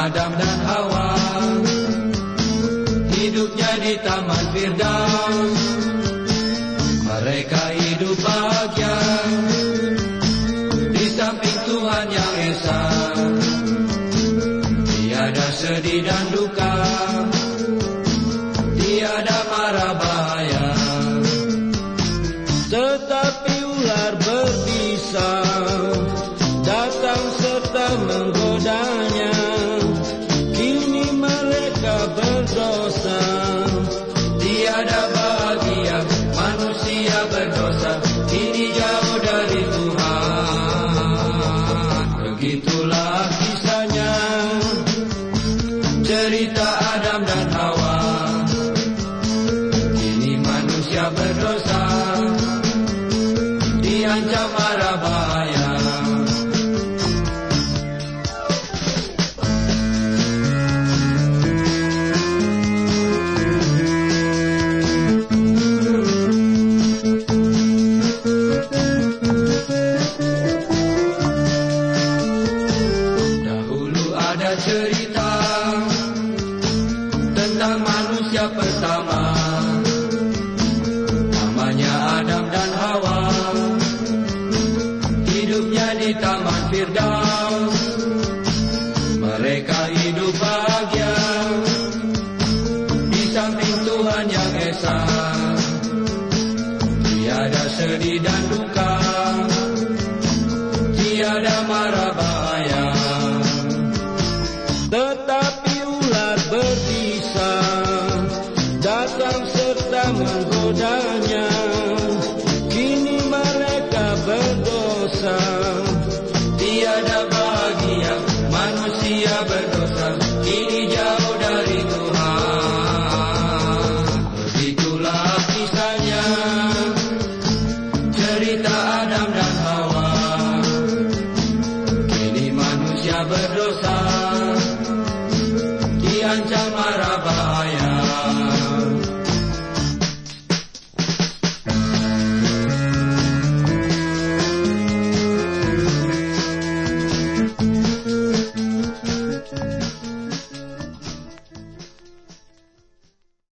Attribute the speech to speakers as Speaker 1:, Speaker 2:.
Speaker 1: Adam dan Hawa. Hidupnya di Taman Firdaus. Mereka hidup bahagia. Di samping Tuhan yang Esa. Tiada sedih dan duka. Tiada marah
Speaker 2: berdosa.
Speaker 1: Tiada bahagia manusia berdosa. Ini jauh dari Tuhan. Begitulah kisahnya. Cerita Adam dan Hawa. Kini manusia berdosa. Diancam marah Tuhan yang Esa. Tiada sedih dan duka. Tiada marah bahaya.
Speaker 2: Tetapi ular berbisa Datang serta menggodanya. Kini mereka berdosa. berdosa. Diancam marah bahaya